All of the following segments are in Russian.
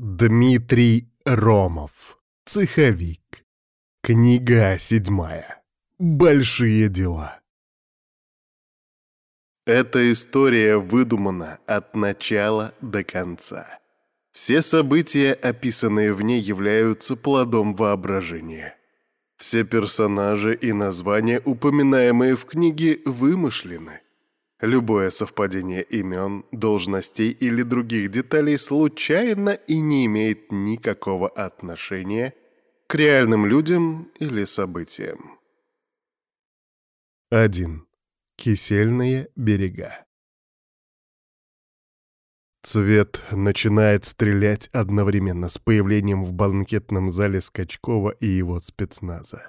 Дмитрий Ромов. Цеховик. Книга седьмая. Большие дела. Эта история выдумана от начала до конца. Все события, описанные в ней, являются плодом воображения. Все персонажи и названия, упоминаемые в книге, вымышлены. Любое совпадение имен, должностей или других деталей случайно и не имеет никакого отношения к реальным людям или событиям. 1. Кисельные берега Цвет начинает стрелять одновременно с появлением в банкетном зале Скачкова и его спецназа.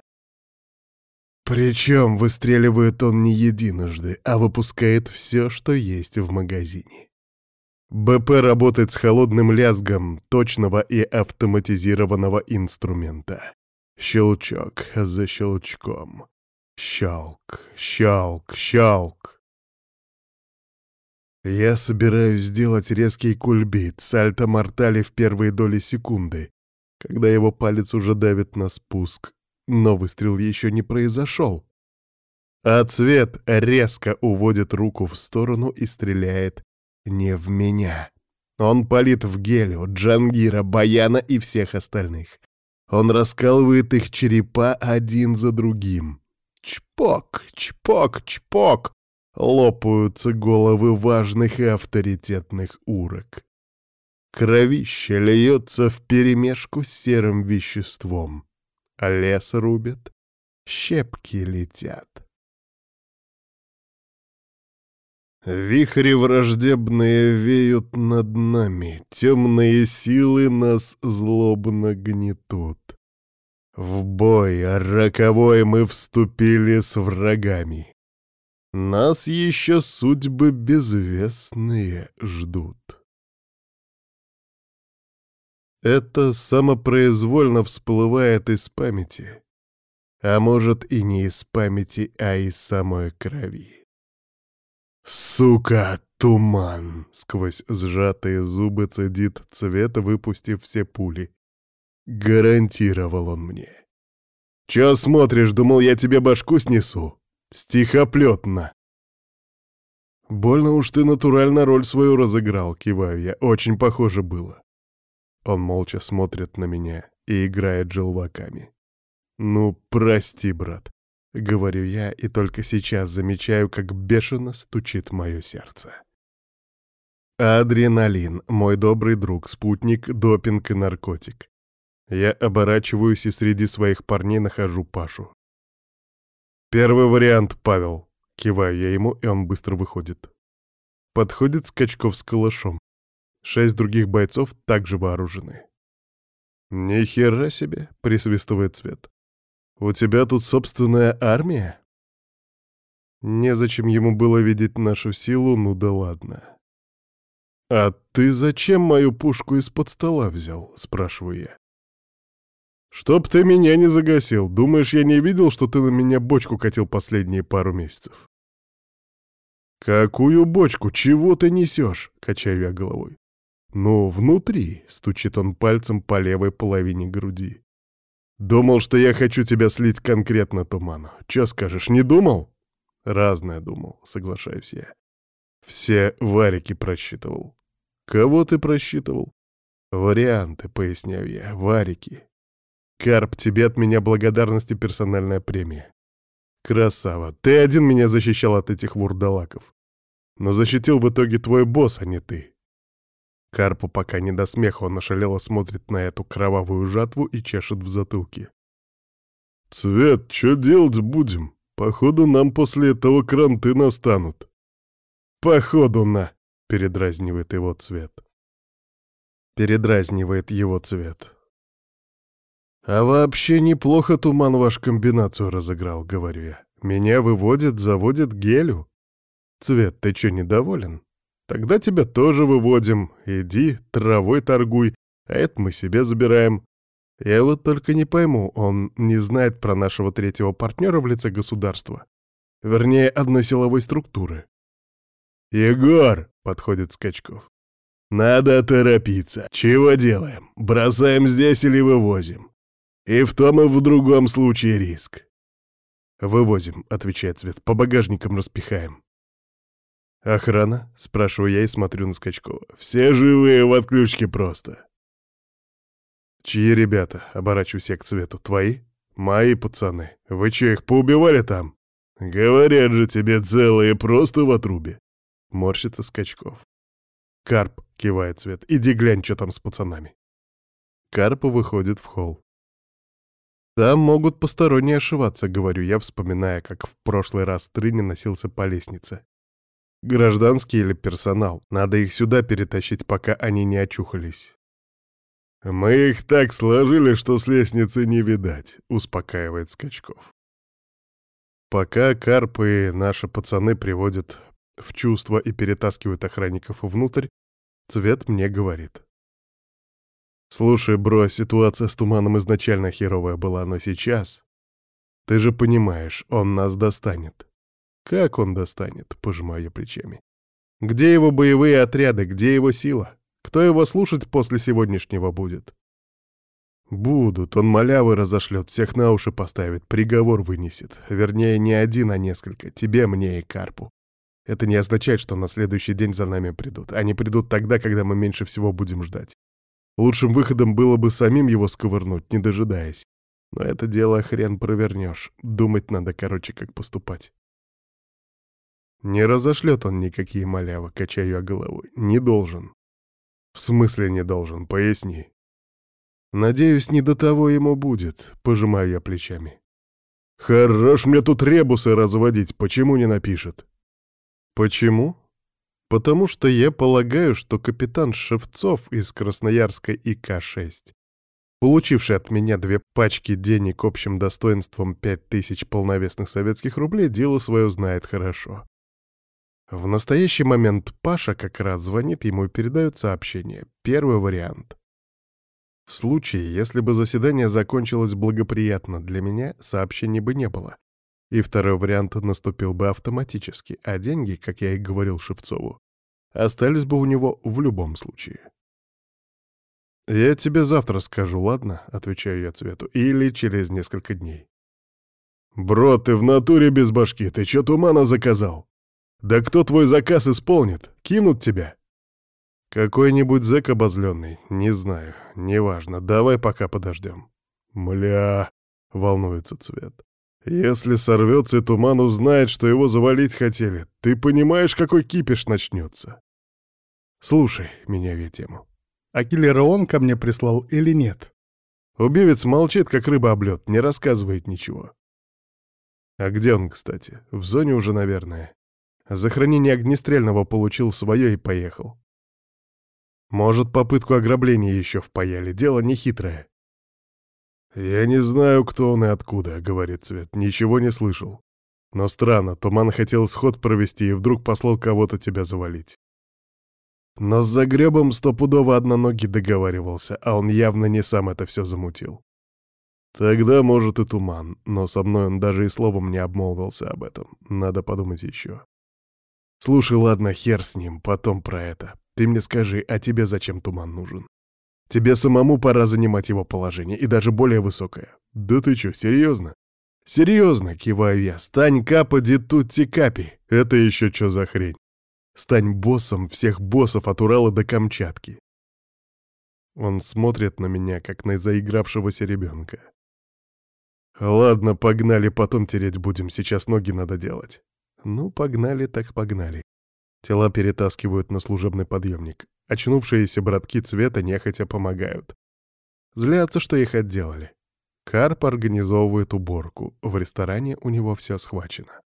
Причем выстреливает он не единожды, а выпускает все, что есть в магазине. БП работает с холодным лязгом точного и автоматизированного инструмента. Щелчок за щелчком. Щелк, щелк, щелк. Я собираюсь сделать резкий кульбит, сальто-мортали в первые доли секунды, когда его палец уже давит на спуск, но выстрел еще не произошел. А цвет резко уводит руку в сторону и стреляет не в меня. Он палит в Гелю, Джангира, Баяна и всех остальных. Он раскалывает их черепа один за другим. Чпок, чпок, чпок. Лопаются головы важных и авторитетных урок. Кровище льется вперемешку с серым веществом а лес рубят, щепки летят. Вихри враждебные веют над нами, темные силы нас злобно гнетут. В бой роковой мы вступили с врагами. Нас еще судьбы безвестные ждут. Это самопроизвольно всплывает из памяти. А может и не из памяти, а из самой крови. «Сука, туман!» — сквозь сжатые зубы цедит цвет, выпустив все пули. Гарантировал он мне. «Чё смотришь, думал, я тебе башку снесу? Стихоплетно!» «Больно уж ты натурально роль свою разыграл», — киваю я. «Очень похоже было». Он молча смотрит на меня и играет желваками. «Ну, прости, брат», — говорю я, и только сейчас замечаю, как бешено стучит мое сердце. Адреналин — мой добрый друг, спутник, допинг и наркотик. Я оборачиваюсь и среди своих парней нахожу Пашу. «Первый вариант, Павел», — киваю я ему, и он быстро выходит. Подходит Скачков с калашом. Шесть других бойцов также вооружены. «Ни хера себе!» — присвистывает Цвет. «У тебя тут собственная армия?» Незачем ему было видеть нашу силу, ну да ладно. «А ты зачем мою пушку из-под стола взял?» — спрашиваю я. «Чтоб ты меня не загасил. Думаешь, я не видел, что ты на меня бочку катил последние пару месяцев?» «Какую бочку? Чего ты несешь?» — качаю я головой. «Ну, внутри», — стучит он пальцем по левой половине груди. «Думал, что я хочу тебя слить конкретно, Туману. Чё скажешь, не думал?» «Разное думал», — соглашаюсь я. «Все варики просчитывал». «Кого ты просчитывал?» «Варианты», — поясняю я, — «варики». «Карп, тебе от меня благодарности персональная премия». «Красава, ты один меня защищал от этих вурдалаков. Но защитил в итоге твой босс, а не ты. Карпу пока не до смеха, он ошалело смотрит на эту кровавую жатву и чешет в затылке. «Цвет, что делать будем? Походу, нам после этого кранты настанут». «Походу на!» — передразнивает его цвет. Передразнивает его цвет. «А вообще неплохо туман ваш комбинацию разыграл», — говорю я. «Меня выводит, заводит гелю. Цвет, ты что, недоволен?» Тогда тебя тоже выводим. Иди, травой торгуй, а это мы себе забираем. Я вот только не пойму, он не знает про нашего третьего партнера в лице государства. Вернее, одной силовой структуры. «Егор!» — подходит Скачков. Надо торопиться. Чего делаем? Бросаем здесь или вывозим? И в том и в другом случае риск. «Вывозим», — отвечает Свет, — «по багажникам распихаем». «Охрана?» — спрашиваю я и смотрю на Скачкова. «Все живые в отключке просто». «Чьи ребята?» — оборачиваюсь к Цвету. «Твои?» «Мои пацаны. Вы че, их поубивали там?» «Говорят же тебе целые просто в отрубе!» Морщится Скачков. «Карп!» — кивает Цвет. «Иди глянь, что там с пацанами!» Карп выходит в холл. «Там могут посторонние ошиваться», — говорю я, вспоминая, как в прошлый раз Трыни носился по лестнице. «Гражданский или персонал? Надо их сюда перетащить, пока они не очухались». «Мы их так сложили, что с лестницы не видать», — успокаивает Скачков. Пока Карп и наши пацаны приводят в чувство и перетаскивают охранников внутрь, Цвет мне говорит. «Слушай, бро, ситуация с туманом изначально херовая была, но сейчас... Ты же понимаешь, он нас достанет». «Как он достанет?» — пожимаю плечами. «Где его боевые отряды? Где его сила? Кто его слушать после сегодняшнего будет?» «Будут. Он малявы разошлет, всех на уши поставит, приговор вынесет. Вернее, не один, а несколько. Тебе, мне и Карпу. Это не означает, что на следующий день за нами придут. Они придут тогда, когда мы меньше всего будем ждать. Лучшим выходом было бы самим его сковырнуть, не дожидаясь. Но это дело хрен провернешь. Думать надо, короче, как поступать. Не разошлет он никакие малявы, качаю я головой. Не должен. В смысле не должен, поясни. Надеюсь, не до того ему будет, пожимаю я плечами. Хорош мне тут ребусы разводить, почему не напишет? Почему? Потому что я полагаю, что капитан Шевцов из Красноярской ИК-6, получивший от меня две пачки денег общим достоинством пять тысяч полновесных советских рублей, дело свое знает хорошо. В настоящий момент Паша как раз звонит ему и передает сообщение. Первый вариант. В случае, если бы заседание закончилось благоприятно для меня, сообщений бы не было. И второй вариант наступил бы автоматически, а деньги, как я и говорил Шевцову, остались бы у него в любом случае. «Я тебе завтра скажу, ладно?» — отвечаю я Цвету. «Или через несколько дней». «Бро, ты в натуре без башки, ты чё тумана заказал? Да кто твой заказ исполнит? Кинут тебя?» «Какой-нибудь зэк обозленный, не знаю, неважно, давай пока подождем». «Мля...» — волнуется Цвет. «Если сорвется и Туман узнает, что его завалить хотели, ты понимаешь, какой кипиш начнется?» «Слушай, меняю тему. А киллера он ко мне прислал или нет?» Убивец молчит, как рыба об лед, не рассказывает ничего. «А где он, кстати? В зоне уже, наверное. За хранение огнестрельного получил свое и поехал. Может, попытку ограбления еще впаяли, дело нехитрое. «Я не знаю, кто он и откуда», — говорит Цвет, — «ничего не слышал. Но странно, Туман хотел сход провести и вдруг послал кого-то тебя завалить». Но с загребом стопудово одноногий договаривался, а он явно не сам это все замутил. Тогда, может, и Туман, но со мной он даже и словом не обмолвился об этом. Надо подумать еще. Слушай, ладно, хер с ним, потом про это. Ты мне скажи, а тебе зачем туман нужен? Тебе самому пора занимать его положение, и даже более высокое. Да ты чё, серьезно? Серьезно, киваю я. Стань капа тутти капи. Это еще что за хрень? Стань боссом всех боссов от Урала до Камчатки. Он смотрит на меня, как на заигравшегося ребенка. Ладно, погнали, потом тереть будем, сейчас ноги надо делать. Ну, погнали так погнали. Тела перетаскивают на служебный подъемник. Очнувшиеся братки цвета нехотя помогают. Злятся, что их отделали. Карп организовывает уборку. В ресторане у него все схвачено.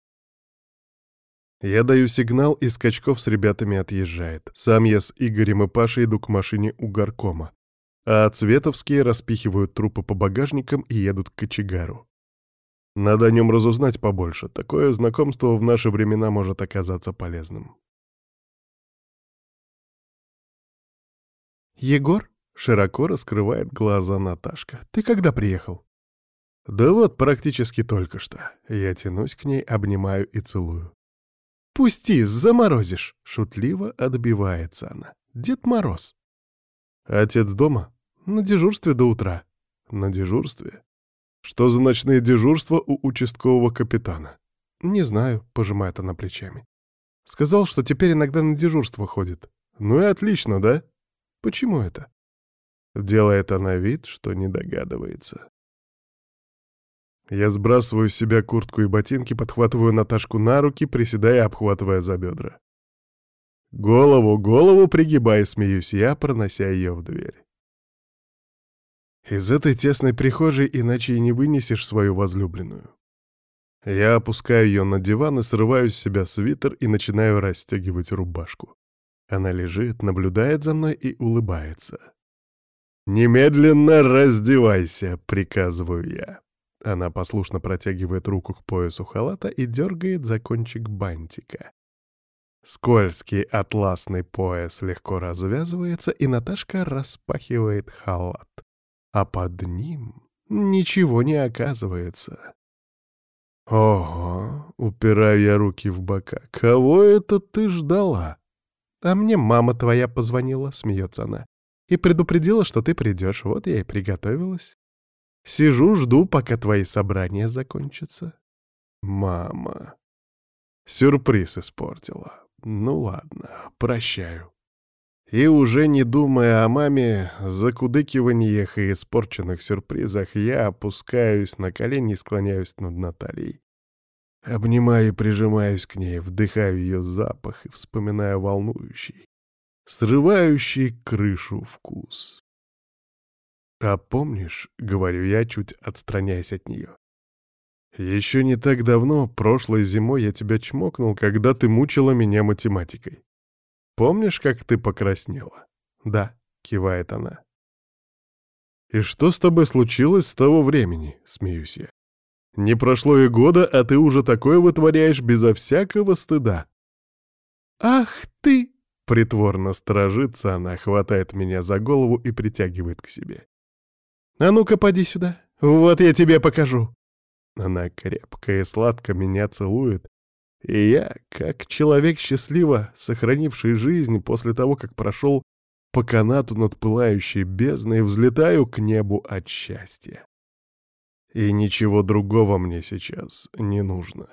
Я даю сигнал, и Скачков с ребятами отъезжает. Сам я с Игорем и Пашей иду к машине у горкома. А Цветовские распихивают трупы по багажникам и едут к кочегару. Надо о нем разузнать побольше. Такое знакомство в наши времена может оказаться полезным. «Егор?» — широко раскрывает глаза Наташка. «Ты когда приехал?» «Да вот, практически только что». Я тянусь к ней, обнимаю и целую. «Пусти, заморозишь!» — шутливо отбивается она. Дед Мороз. Отец дома? На дежурстве до утра. На дежурстве? Что за ночные дежурства у участкового капитана? Не знаю, пожимает она плечами. Сказал, что теперь иногда на дежурство ходит. Ну и отлично, да? Почему это? Делает она вид, что не догадывается. Я сбрасываю с себя куртку и ботинки, подхватываю Наташку на руки, приседая, обхватывая за бедра. Голову, голову пригибая, смеюсь я, пронося ее в дверь. Из этой тесной прихожей иначе и не вынесешь свою возлюбленную. Я опускаю ее на диван и срываю с себя свитер и начинаю расстегивать рубашку. Она лежит, наблюдает за мной и улыбается. «Немедленно раздевайся!» — приказываю я. Она послушно протягивает руку к поясу халата и дергает за кончик бантика. Скользкий атласный пояс легко развязывается, и Наташка распахивает халат а под ним ничего не оказывается. Ого, упираю я руки в бока. Кого это ты ждала? А мне мама твоя позвонила, смеется она, и предупредила, что ты придешь. Вот я и приготовилась. Сижу, жду, пока твои собрания закончатся. Мама. Сюрприз испортила. Ну ладно, прощаю. И уже не думая о маме, закудыкиваниях и испорченных сюрпризах, я опускаюсь на колени и склоняюсь над Натальей. Обнимаю и прижимаюсь к ней, вдыхаю ее запах и вспоминаю волнующий, срывающий крышу вкус. «А помнишь, — говорю я, чуть отстраняясь от нее, — еще не так давно, прошлой зимой, я тебя чмокнул, когда ты мучила меня математикой. Помнишь, как ты покраснела?» «Да», — кивает она. «И что с тобой случилось с того времени?» — смеюсь я. «Не прошло и года, а ты уже такое вытворяешь безо всякого стыда». «Ах ты!» — притворно сторожится она, хватает меня за голову и притягивает к себе. «А ну-ка, поди сюда, вот я тебе покажу». Она крепко и сладко меня целует, и я, как человек счастливо, сохранивший жизнь после того, как прошел по канату над пылающей бездной, взлетаю к небу от счастья. И ничего другого мне сейчас не нужно.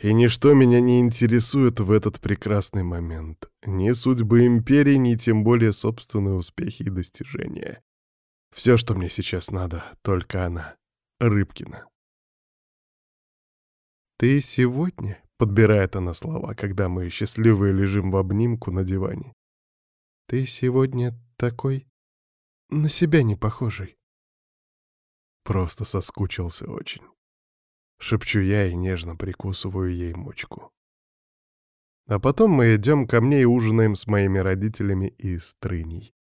И ничто меня не интересует в этот прекрасный момент. Ни судьбы империи, ни тем более собственные успехи и достижения. Все, что мне сейчас надо, только она, Рыбкина. «Ты сегодня Подбирает она слова, когда мы счастливые лежим в обнимку на диване. «Ты сегодня такой... на себя не похожий». Просто соскучился очень. Шепчу я и нежно прикусываю ей мочку. А потом мы идем ко мне и ужинаем с моими родителями и с Трыней.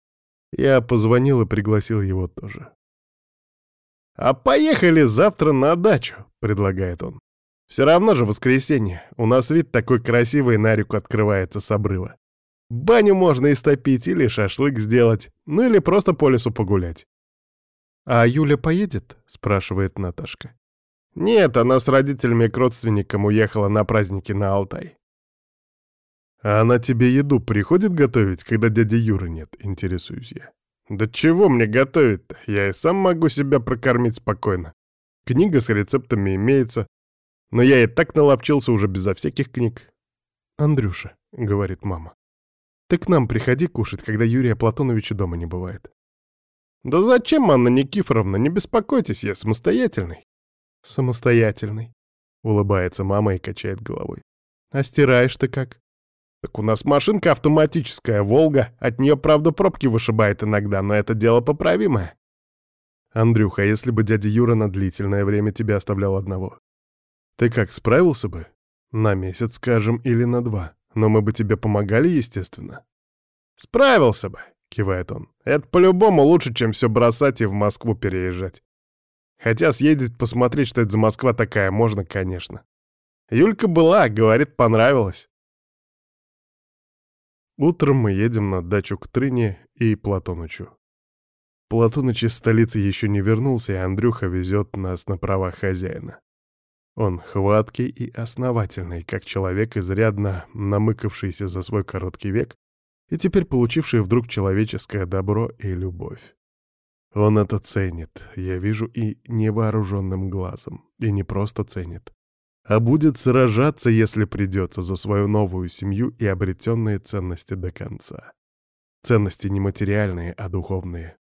Я позвонил и пригласил его тоже. «А поехали завтра на дачу», — предлагает он. Все равно же воскресенье. У нас вид такой красивый на реку открывается с обрыва. Баню можно истопить или шашлык сделать, ну или просто по лесу погулять. «А Юля поедет?» — спрашивает Наташка. «Нет, она с родителями к родственникам уехала на праздники на Алтай». «А она тебе еду приходит готовить, когда дяди Юры нет?» — интересуюсь я. «Да чего мне готовить-то? Я и сам могу себя прокормить спокойно. Книга с рецептами имеется, но я и так наловчился уже безо всяких книг. «Андрюша», — говорит мама, — «ты к нам приходи кушать, когда Юрия Платоновича дома не бывает». «Да зачем, Анна Никифоровна, не беспокойтесь, я самостоятельный». «Самостоятельный», — улыбается мама и качает головой. «А стираешь ты как?» «Так у нас машинка автоматическая, «Волга», от нее, правда, пробки вышибает иногда, но это дело поправимое». «Андрюха, а если бы дядя Юра на длительное время тебя оставлял одного, ты как, справился бы? На месяц, скажем, или на два. Но мы бы тебе помогали, естественно. Справился бы, кивает он. Это по-любому лучше, чем все бросать и в Москву переезжать. Хотя съездить посмотреть, что это за Москва такая, можно, конечно. Юлька была, говорит, понравилось. Утром мы едем на дачу к Трыне и Платонычу. Платоныч из столицы еще не вернулся, и Андрюха везет нас на правах хозяина. Он хваткий и основательный, как человек, изрядно намыкавшийся за свой короткий век, и теперь получивший вдруг человеческое добро и любовь. Он это ценит, я вижу и невооруженным глазом, и не просто ценит, а будет сражаться, если придется, за свою новую семью и обретенные ценности до конца. Ценности не материальные, а духовные.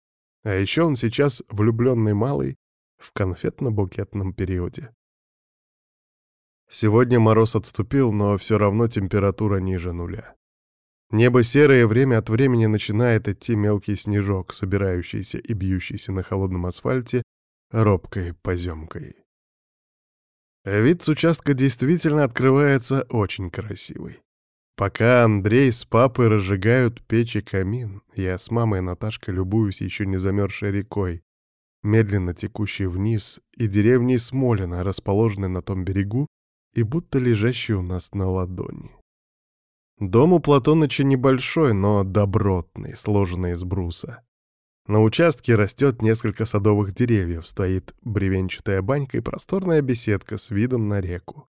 А еще он сейчас влюбленный малый в конфетно-букетном периоде. Сегодня мороз отступил, но все равно температура ниже нуля. Небо серое, время от времени начинает идти мелкий снежок, собирающийся и бьющийся на холодном асфальте робкой поземкой. Вид с участка действительно открывается очень красивый. Пока Андрей с папой разжигают печь и камин, я с мамой и Наташкой любуюсь еще не замерзшей рекой, медленно текущей вниз, и деревней Смолина, расположенной на том берегу и будто лежащей у нас на ладони. Дом у Платоныча небольшой, но добротный, сложенный из бруса. На участке растет несколько садовых деревьев, стоит бревенчатая банька и просторная беседка с видом на реку.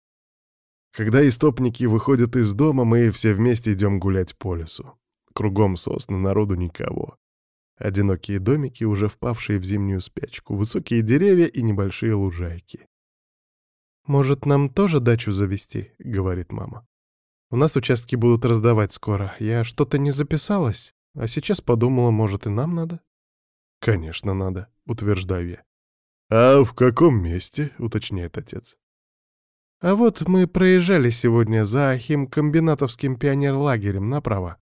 Когда истопники выходят из дома, мы все вместе идем гулять по лесу. Кругом сосны, народу никого. Одинокие домики, уже впавшие в зимнюю спячку, высокие деревья и небольшие лужайки. «Может, нам тоже дачу завести?» — говорит мама. У нас участки будут раздавать скоро. Я что-то не записалась, а сейчас подумала, может, и нам надо? Конечно, надо, утверждаю я. А в каком месте, уточняет отец. А вот мы проезжали сегодня за химкомбинатовским пионерлагерем направо.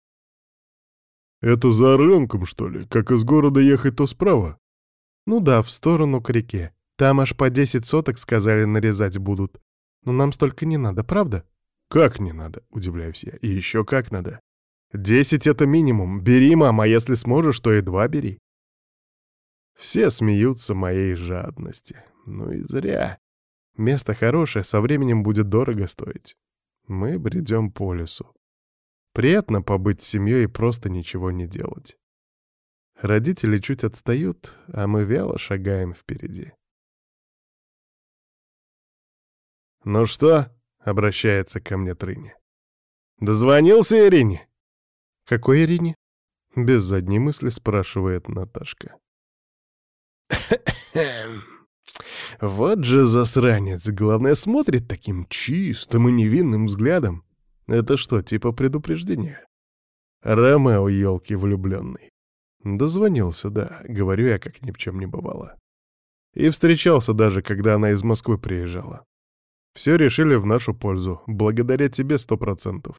Это за Орленком, что ли? Как из города ехать, то справа? Ну да, в сторону к реке. Там аж по десять соток, сказали, нарезать будут. Но нам столько не надо, правда? «Как не надо?» — удивляюсь я. «И еще как надо. Десять — это минимум. Бери, мама, а если сможешь, то и два бери». Все смеются моей жадности. Ну и зря. Место хорошее, со временем будет дорого стоить. Мы бредем по лесу. Приятно побыть с семьей и просто ничего не делать. Родители чуть отстают, а мы вяло шагаем впереди. «Ну что?» — обращается ко мне Трыни. «Дозвонился Ирине?» «Какой Ирине?» — без задней мысли спрашивает Наташка. Вот же засранец, главное, смотрит таким чистым и невинным взглядом. Это что, типа предупреждения? Ромео, елки влюбленный. Дозвонился, да, говорю я, как ни в чем не бывало. И встречался даже, когда она из Москвы приезжала. Все решили в нашу пользу. Благодаря тебе сто процентов.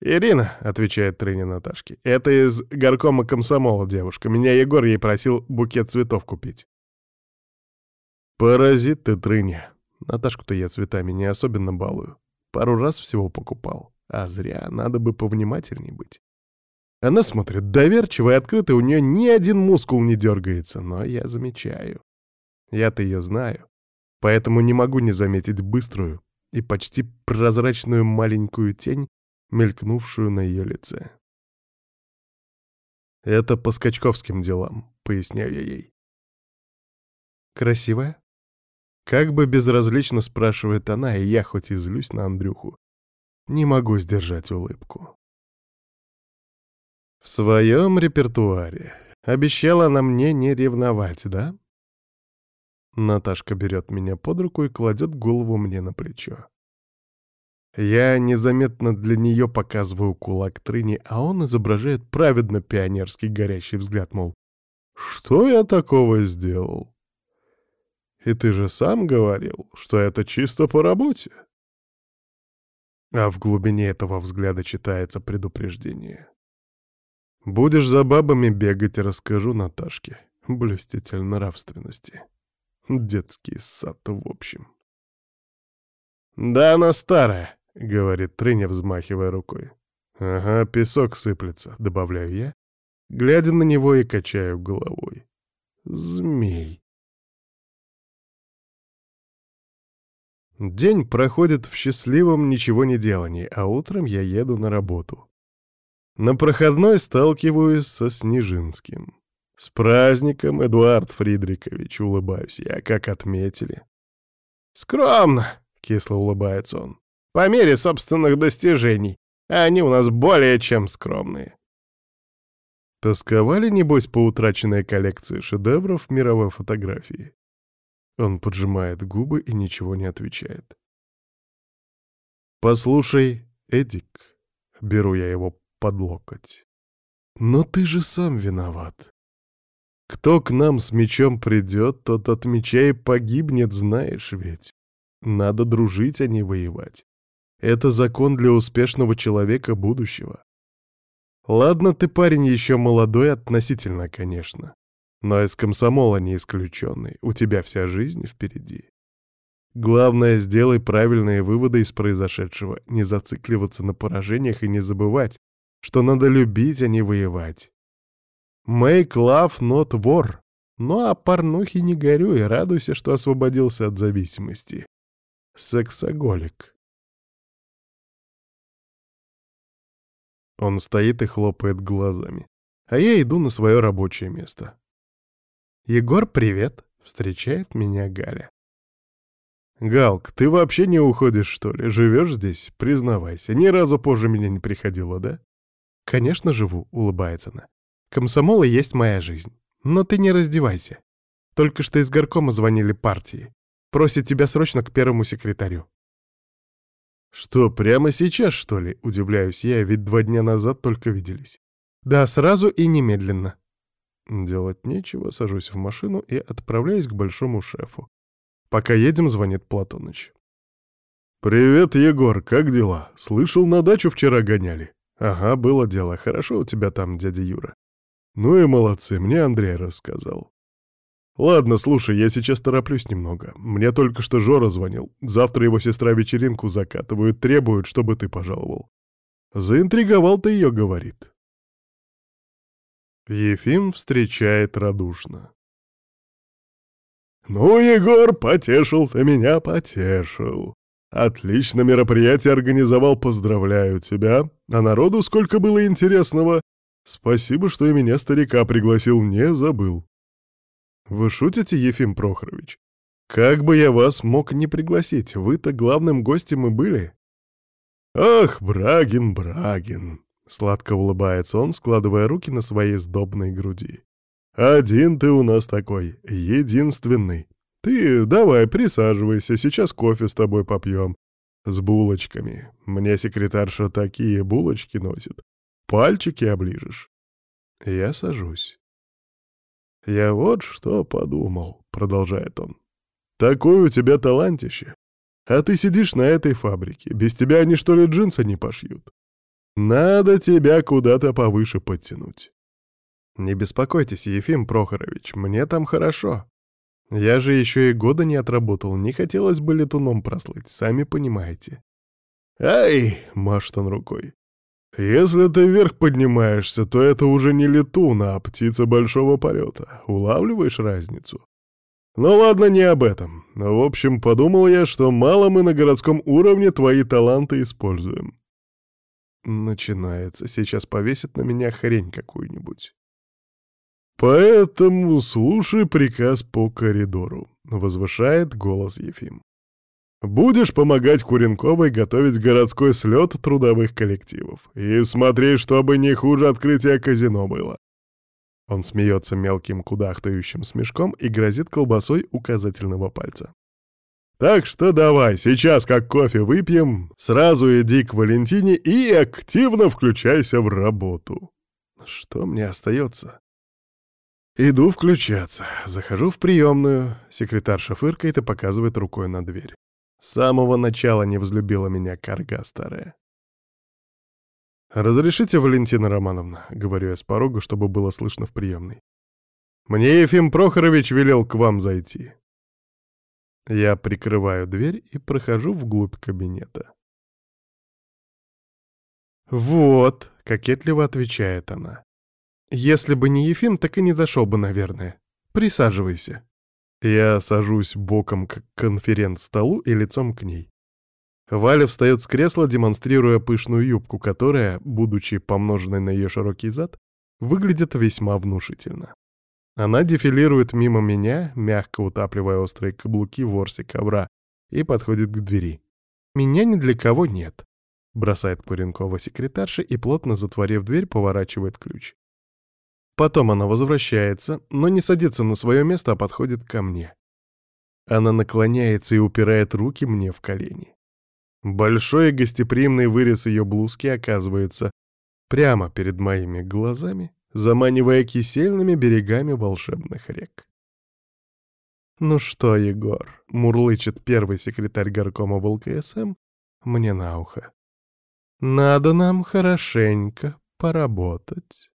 «Ирина», — отвечает Трыня Наташке, — «это из горкома комсомола девушка. Меня Егор ей просил букет цветов купить». «Паразит ты, Трыня. Наташку-то я цветами не особенно балую. Пару раз всего покупал. А зря, надо бы повнимательней быть». Она смотрит доверчиво и открыто, у нее ни один мускул не дергается, но я замечаю. Я-то ее знаю поэтому не могу не заметить быструю и почти прозрачную маленькую тень, мелькнувшую на ее лице. «Это по скачковским делам», — поясняю я ей. «Красивая?» Как бы безразлично спрашивает она, и я хоть и злюсь на Андрюху, не могу сдержать улыбку. В своем репертуаре обещала она мне не ревновать, да? Наташка берет меня под руку и кладет голову мне на плечо. Я незаметно для нее показываю кулак Трыни, а он изображает праведно пионерский горящий взгляд, мол, «Что я такого сделал?» «И ты же сам говорил, что это чисто по работе». А в глубине этого взгляда читается предупреждение. «Будешь за бабами бегать, расскажу Наташке, блюститель нравственности». Детский сад в общем. «Да она старая», — говорит Трыня, взмахивая рукой. «Ага, песок сыплется», — добавляю я, глядя на него и качаю головой. «Змей». День проходит в счастливом ничего не делании, а утром я еду на работу. На проходной сталкиваюсь со Снежинским. «С праздником, Эдуард Фридрикович!» — улыбаюсь я, как отметили. «Скромно!» — кисло улыбается он. «По мере собственных достижений. они у нас более чем скромные. Тосковали, небось, по утраченной коллекции шедевров мировой фотографии? Он поджимает губы и ничего не отвечает. «Послушай, Эдик», — беру я его под локоть, — «но ты же сам виноват. Кто к нам с мечом придет, тот от меча и погибнет, знаешь ведь. Надо дружить, а не воевать. Это закон для успешного человека будущего. Ладно, ты парень еще молодой относительно, конечно. Но из комсомола не исключенный. У тебя вся жизнь впереди. Главное, сделай правильные выводы из произошедшего, не зацикливаться на поражениях и не забывать, что надо любить, а не воевать. Make love, not war. Ну а порнухи не горюй, радуйся, что освободился от зависимости. Сексоголик. Он стоит и хлопает глазами, а я иду на свое рабочее место. «Егор, привет!» — встречает меня Галя. «Галк, ты вообще не уходишь, что ли? Живешь здесь? Признавайся, ни разу позже меня не приходило, да?» «Конечно живу», — улыбается она. «Комсомол и есть моя жизнь. Но ты не раздевайся. Только что из горкома звонили партии. Просит тебя срочно к первому секретарю». «Что, прямо сейчас, что ли?» — удивляюсь я, ведь два дня назад только виделись. «Да, сразу и немедленно». Делать нечего, сажусь в машину и отправляюсь к большому шефу. Пока едем, звонит Платоныч. «Привет, Егор, как дела? Слышал, на дачу вчера гоняли?» «Ага, было дело. Хорошо у тебя там, дядя Юра». «Ну и молодцы, мне Андрей рассказал. «Ладно, слушай, я сейчас тороплюсь немного. Мне только что Жора звонил. Завтра его сестра вечеринку закатывают, требуют, чтобы ты пожаловал. Заинтриговал ты ее, говорит». Ефим встречает радушно. «Ну, Егор, потешил ты меня, потешил. Отлично мероприятие организовал, поздравляю тебя. А народу сколько было интересного. Спасибо, что и меня, старика, пригласил, не забыл. Вы шутите, Ефим Прохорович? Как бы я вас мог не пригласить? Вы-то главным гостем и были. Ах, Брагин, Брагин! Сладко улыбается он, складывая руки на своей сдобной груди. Один ты у нас такой, единственный. Ты давай присаживайся, сейчас кофе с тобой попьем. С булочками. Мне секретарша такие булочки носит. Пальчики оближешь. Я сажусь. «Я вот что подумал», — продолжает он. «Такое у тебя талантище. А ты сидишь на этой фабрике. Без тебя они что ли джинсы не пошьют? Надо тебя куда-то повыше подтянуть». «Не беспокойтесь, Ефим Прохорович, мне там хорошо. Я же еще и года не отработал, не хотелось бы летуном прослыть, сами понимаете». «Ай!» — машет он рукой. Если ты вверх поднимаешься, то это уже не летун, а птица большого полета. Улавливаешь разницу? Ну ладно, не об этом. В общем, подумал я, что мало мы на городском уровне твои таланты используем. Начинается. Сейчас повесит на меня хрень какую-нибудь. Поэтому слушай приказ по коридору, возвышает голос Ефим. Будешь помогать Куренковой готовить городской слет трудовых коллективов. И смотри, чтобы не хуже открытия казино было. Он смеется мелким кудахтающим смешком и грозит колбасой указательного пальца. Так что давай, сейчас как кофе выпьем, сразу иди к Валентине и активно включайся в работу. Что мне остается? Иду включаться. Захожу в приемную. Секретарша фыркает и показывает рукой на дверь. С самого начала не взлюбила меня карга старая. «Разрешите, Валентина Романовна?» — говорю я с порога, чтобы было слышно в приемной. «Мне Ефим Прохорович велел к вам зайти». Я прикрываю дверь и прохожу вглубь кабинета. «Вот», — кокетливо отвечает она. «Если бы не Ефим, так и не зашел бы, наверное. Присаживайся». Я сажусь боком к конференц-столу и лицом к ней. Валя встает с кресла, демонстрируя пышную юбку, которая, будучи помноженной на ее широкий зад, выглядит весьма внушительно. Она дефилирует мимо меня, мягко утапливая острые каблуки ворсе ковра, и подходит к двери. Меня ни для кого нет. Бросает Куренкова секретарша и, плотно затворив дверь, поворачивает ключ. Потом она возвращается, но не садится на свое место, а подходит ко мне. Она наклоняется и упирает руки мне в колени. Большой и гостеприимный вырез ее блузки оказывается прямо перед моими глазами, заманивая кисельными берегами волшебных рек. «Ну что, Егор?» — мурлычет первый секретарь горкома ВЛКСМ мне на ухо. «Надо нам хорошенько поработать».